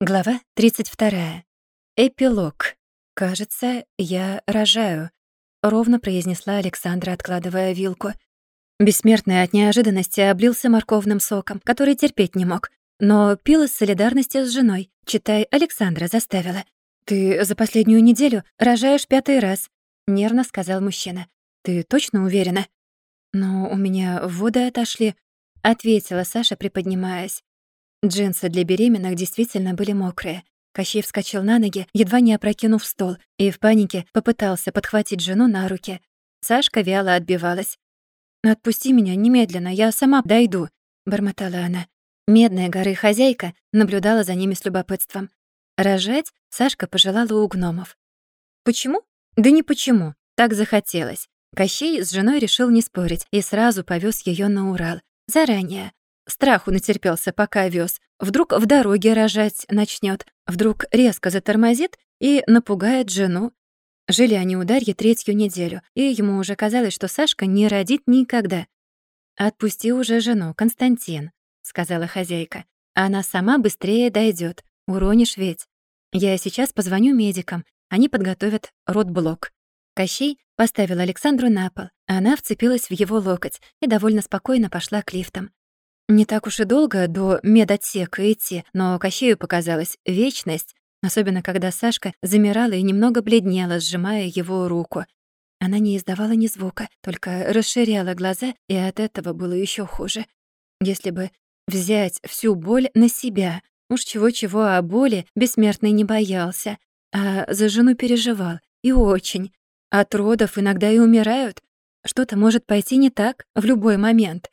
Глава 32. Эпилог. «Кажется, я рожаю», — ровно произнесла Александра, откладывая вилку. Бессмертный от неожиданности облился морковным соком, который терпеть не мог, но пил из солидарности с женой. Читай, Александра заставила. «Ты за последнюю неделю рожаешь пятый раз», — нервно сказал мужчина. «Ты точно уверена?» «Но у меня воды отошли», — ответила Саша, приподнимаясь. Джинсы для беременных действительно были мокрые. Кощей вскочил на ноги, едва не опрокинув стол, и в панике попытался подхватить жену на руки. Сашка вяло отбивалась. «Отпусти меня немедленно, я сама дойду», — бормотала она. Медная горы хозяйка наблюдала за ними с любопытством. Рожать Сашка пожелала у гномов. Почему? Да не почему. Так захотелось. Кощей с женой решил не спорить и сразу повез ее на Урал. Заранее. Страху натерпелся, пока вез. Вдруг в дороге рожать начнет, вдруг резко затормозит и напугает жену. Жили они у Дарьи третью неделю, и ему уже казалось, что Сашка не родит никогда. «Отпусти уже жену, Константин», — сказала хозяйка. «Она сама быстрее дойдет. Уронишь ведь. Я сейчас позвоню медикам, они подготовят родблок». Кощей поставил Александру на пол. Она вцепилась в его локоть и довольно спокойно пошла к лифтам. Не так уж и долго до медотсека идти, но Кощею показалась вечность, особенно когда Сашка замирала и немного бледнела, сжимая его руку. Она не издавала ни звука, только расширяла глаза, и от этого было еще хуже. Если бы взять всю боль на себя, уж чего-чего о боли бессмертный не боялся, а за жену переживал, и очень. От родов иногда и умирают. Что-то может пойти не так в любой момент.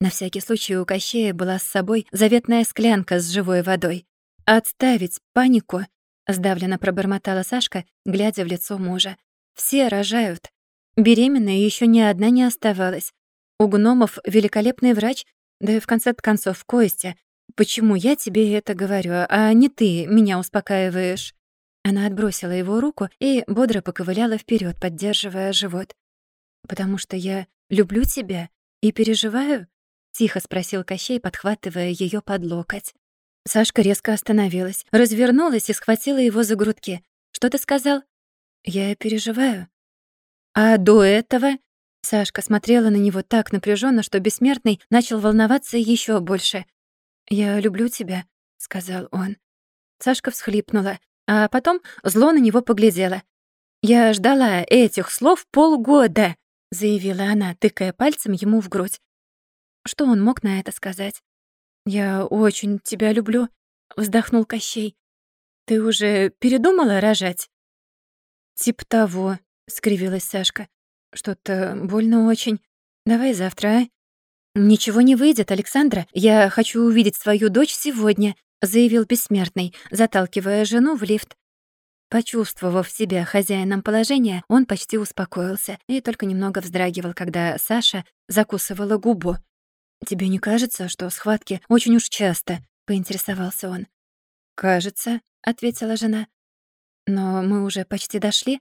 На всякий случай у Кощея была с собой заветная склянка с живой водой. «Отставить панику!» — сдавленно пробормотала Сашка, глядя в лицо мужа. «Все рожают. Беременная еще ни одна не оставалась. У гномов великолепный врач, да и в конце концов Костя. Почему я тебе это говорю, а не ты меня успокаиваешь?» Она отбросила его руку и бодро поковыляла вперед, поддерживая живот. «Потому что я люблю тебя и переживаю Тихо спросил Кощей, подхватывая ее под локоть. Сашка резко остановилась, развернулась и схватила его за грудки. «Что ты сказал?» «Я переживаю». «А до этого?» Сашка смотрела на него так напряженно, что бессмертный начал волноваться еще больше. «Я люблю тебя», — сказал он. Сашка всхлипнула, а потом зло на него поглядела. «Я ждала этих слов полгода», — заявила она, тыкая пальцем ему в грудь. Что он мог на это сказать? «Я очень тебя люблю», — вздохнул Кощей. «Ты уже передумала рожать?» «Тип того», — скривилась Сашка. «Что-то больно очень. Давай завтра, а?» «Ничего не выйдет, Александра. Я хочу увидеть свою дочь сегодня», — заявил бессмертный, заталкивая жену в лифт. Почувствовав себя хозяином положения, он почти успокоился и только немного вздрагивал, когда Саша закусывала губу. «Тебе не кажется, что схватки очень уж часто?» — поинтересовался он. «Кажется», — ответила жена. «Но мы уже почти дошли.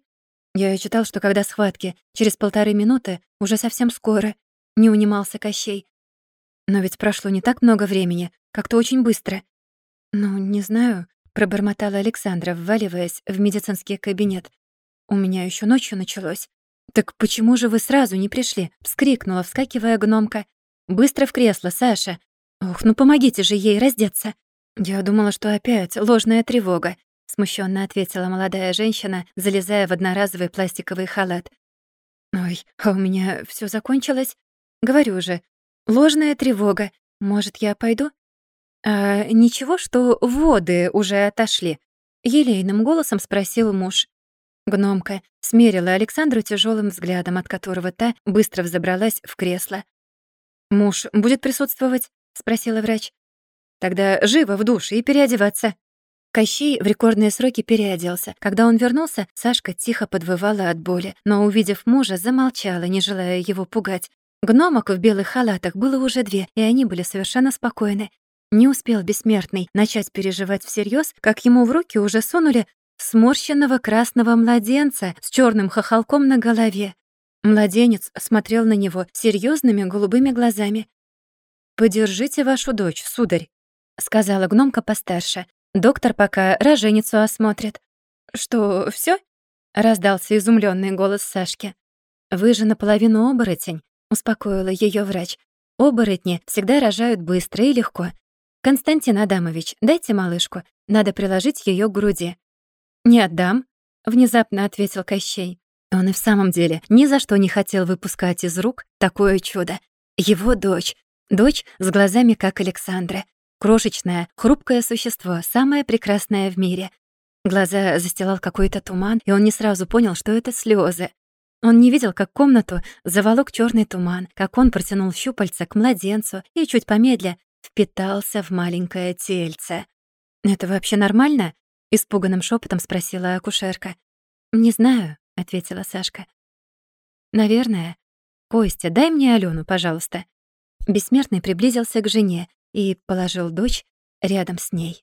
Я читал, что когда схватки через полторы минуты, уже совсем скоро», — не унимался Кощей. «Но ведь прошло не так много времени, как-то очень быстро». «Ну, не знаю», — пробормотала Александра, вваливаясь в медицинский кабинет. «У меня еще ночью началось». «Так почему же вы сразу не пришли?» — вскрикнула, вскакивая гномка. Быстро в кресло, Саша. Ух, ну помогите же ей раздеться. Я думала, что опять ложная тревога, смущенно ответила молодая женщина, залезая в одноразовый пластиковый халат. Ой, а у меня все закончилось. Говорю же, ложная тревога. Может, я пойду? А ничего, что воды уже отошли, елейным голосом спросил муж. Гномка смерила Александру тяжелым взглядом, от которого та быстро взобралась в кресло. «Муж будет присутствовать?» — спросила врач. «Тогда живо в душ и переодеваться». Кощей в рекордные сроки переоделся. Когда он вернулся, Сашка тихо подвывала от боли, но, увидев мужа, замолчала, не желая его пугать. Гномок в белых халатах было уже две, и они были совершенно спокойны. Не успел бессмертный начать переживать всерьез, как ему в руки уже сунули сморщенного красного младенца с черным хохолком на голове. Младенец смотрел на него серьезными голубыми глазами. «Подержите вашу дочь, сударь», — сказала гномка постарше. Доктор пока роженицу осмотрит». «Что, всё?» — раздался изумлённый голос Сашки. «Вы же наполовину оборотень», — успокоила её врач. «Оборотни всегда рожают быстро и легко. Константин Адамович, дайте малышку, надо приложить её к груди». «Не отдам», — внезапно ответил Кощей. Он и в самом деле ни за что не хотел выпускать из рук такое чудо. Его дочь. Дочь с глазами, как Александра. Крошечное, хрупкое существо, самое прекрасное в мире. Глаза застилал какой-то туман, и он не сразу понял, что это слезы. Он не видел, как комнату заволок черный туман, как он протянул щупальца к младенцу и, чуть помедля, впитался в маленькое тельце. «Это вообще нормально?» — испуганным шепотом спросила акушерка. «Не знаю», — ответила Сашка. «Наверное. Костя, дай мне Алену, пожалуйста». Бессмертный приблизился к жене и положил дочь рядом с ней.